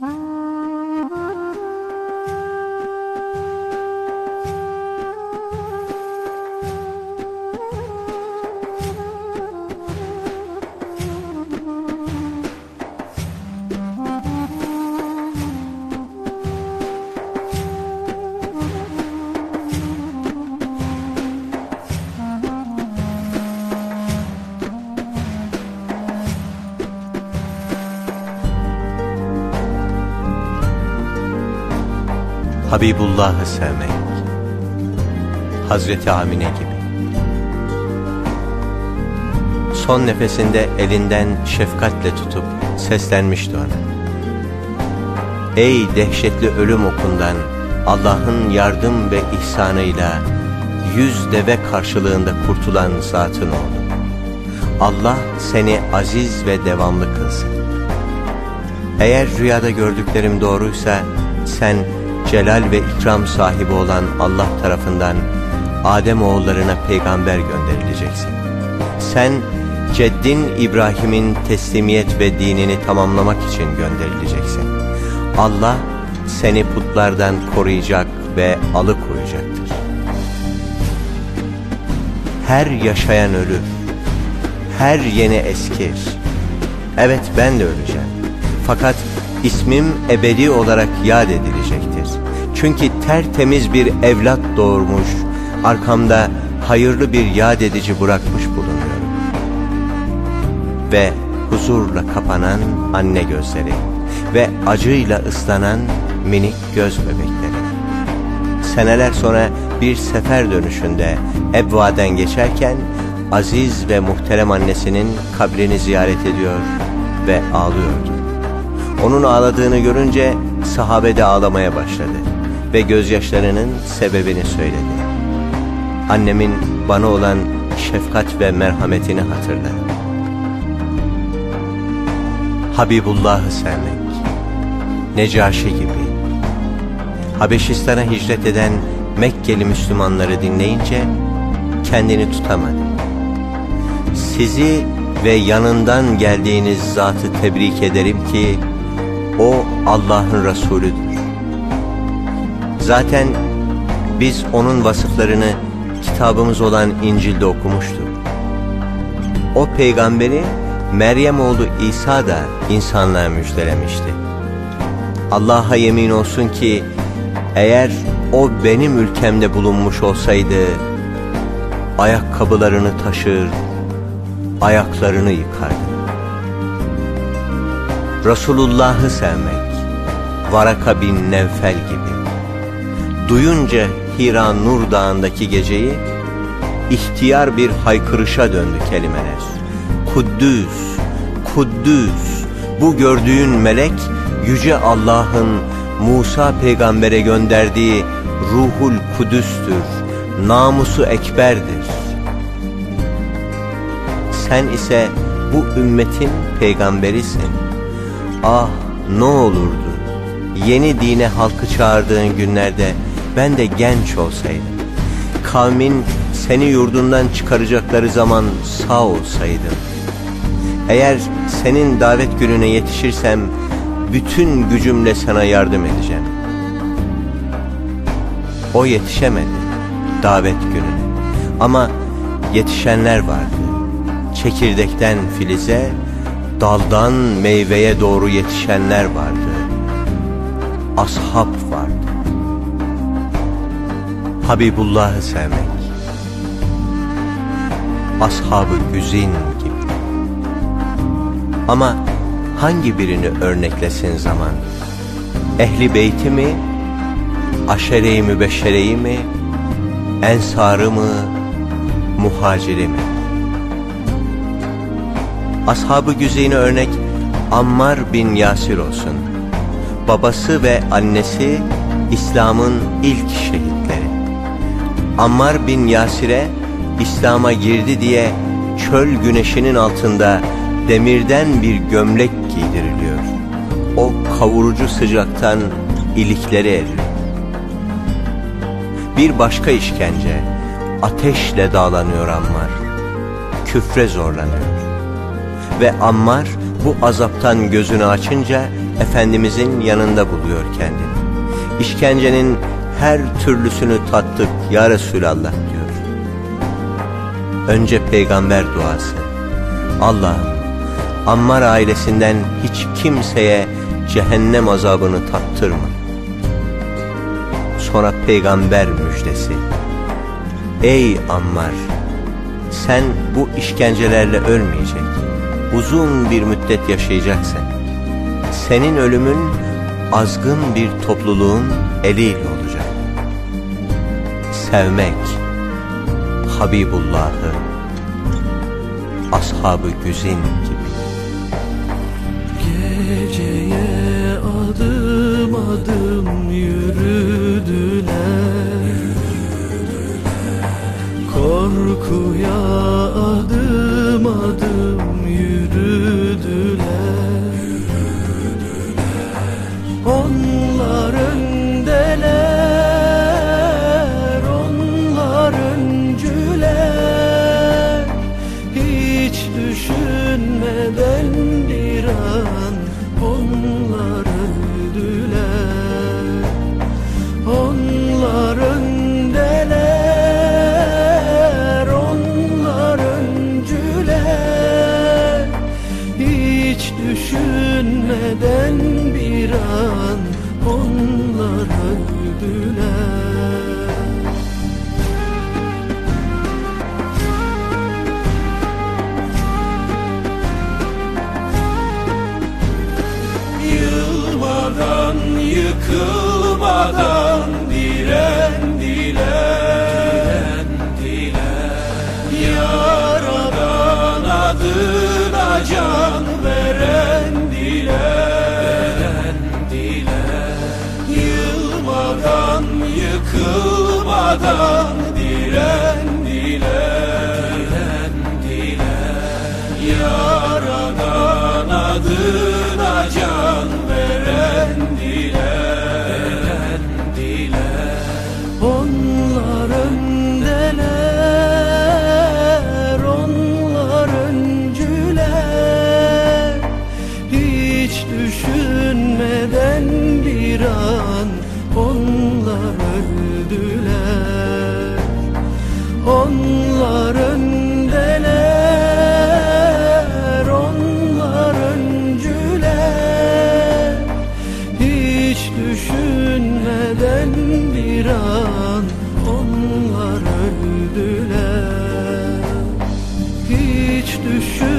Wow. Habibullah'ı sevmek Hazreti Amine gibi. Son nefesinde elinden şefkatle tutup seslenmişti ona. Ey dehşetli ölüm okundan Allah'ın yardım ve ihsanıyla yüz deve karşılığında kurtulan zatın oğlu. Allah seni aziz ve devamlı kılsın. Eğer rüyada gördüklerim doğruysa sen celal ve ikram sahibi olan Allah tarafından Adem oğullarına peygamber gönderileceksin. Sen ceddin İbrahim'in teslimiyet ve dinini tamamlamak için gönderileceksin. Allah seni putlardan koruyacak ve alıkoyacaktır. Her yaşayan ölür, her yeni eskir. Evet ben de öleceğim. Fakat ismim ebedi olarak yad edilecektir. Çünkü tertemiz bir evlat doğurmuş, arkamda hayırlı bir yad edici bırakmış bulunuyorum. Ve huzurla kapanan anne gözleri ve acıyla ıslanan minik göz bebekleri. Seneler sonra bir sefer dönüşünde Ebva'den geçerken aziz ve muhterem annesinin kabrini ziyaret ediyor ve ağlıyordu. Onun ağladığını görünce sahabe de ağlamaya başladı ve gözyaşlarının sebebini söyledi. Annemin bana olan şefkat ve merhametini hatırla. Habibullah'ı sevmek, Necaşi gibi, Habeşistan'a hicret eden Mekkeli Müslümanları dinleyince kendini tutamadı. Sizi ve yanından geldiğiniz zatı tebrik ederim ki o Allah'ın Resulüdür. Zaten biz onun vasıflarını kitabımız olan İncil'de okumuştuk. O peygamberi Meryem oğlu İsa da insanlığa müjdelemişti. Allah'a yemin olsun ki eğer o benim ülkemde bulunmuş olsaydı ayakkabılarını taşır, ayaklarını yıkardı. Resulullah'ı sevmek, Varaka bin Nevfel gibi. Duyunca Hira Nur Dağı'ndaki geceyi, ihtiyar bir haykırışa döndü kelimeler. Kuddüs, Kuddüs, bu gördüğün melek, Yüce Allah'ın Musa peygambere gönderdiği Ruhul Kudüs'tür, namusu ekberdir. Sen ise bu ümmetin peygamberisin. Ah ne olurdu yeni dine halkı çağırdığın günlerde ben de genç olsaydım. Kavmin seni yurdundan çıkaracakları zaman sağ olsaydım. Eğer senin davet gününe yetişirsem bütün gücümle sana yardım edeceğim. O yetişemedi davet gününe. Ama yetişenler vardı. Çekirdekten filize, daldan meyveye doğru yetişenler vardı. Ashab vardı. Habibullah'ı sevmek. Ashabı güzin gibi. Ama hangi birini örneklesin zaman? Ehli beyti mi? Aşere-i mübeşşereyi mi? Ensarı mı? Muhaciri mi? Ashabı güzeyine örnek Ammar bin Yasir olsun. Babası ve annesi İslam'ın ilk şehitleri. Ammar bin Yasir'e İslam'a girdi diye çöl güneşinin altında demirden bir gömlek giydiriliyor. O kavurucu sıcaktan ilikleri eriyor. Bir başka işkence, ateşle dağlanıyor Ammar. Küfre zorlanıyor. Ve Ammar bu azaptan gözünü açınca Efendimizin yanında buluyor kendini. İşkencenin her türlüsünü tattık ya Resulallah diyor. Önce peygamber duası. Allah'ım Ammar ailesinden hiç kimseye cehennem azabını tattırma. Sonra peygamber müjdesi. Ey Ammar! Sen bu işkencelerle ölmeyecek, uzun bir müddet yaşayacaksın. Senin ölümün azgın bir topluluğun eliyle olacak. Sevmek, Habibullah'ı, Ashab-ı Güzin gibi. Geceye adım adım yürüdüler Onlar yıkılmadan direndiler Onlar öndeler, onlar öncüler. Hiç düşünmeden bir an onlar öldüler. Hiç düşünmeden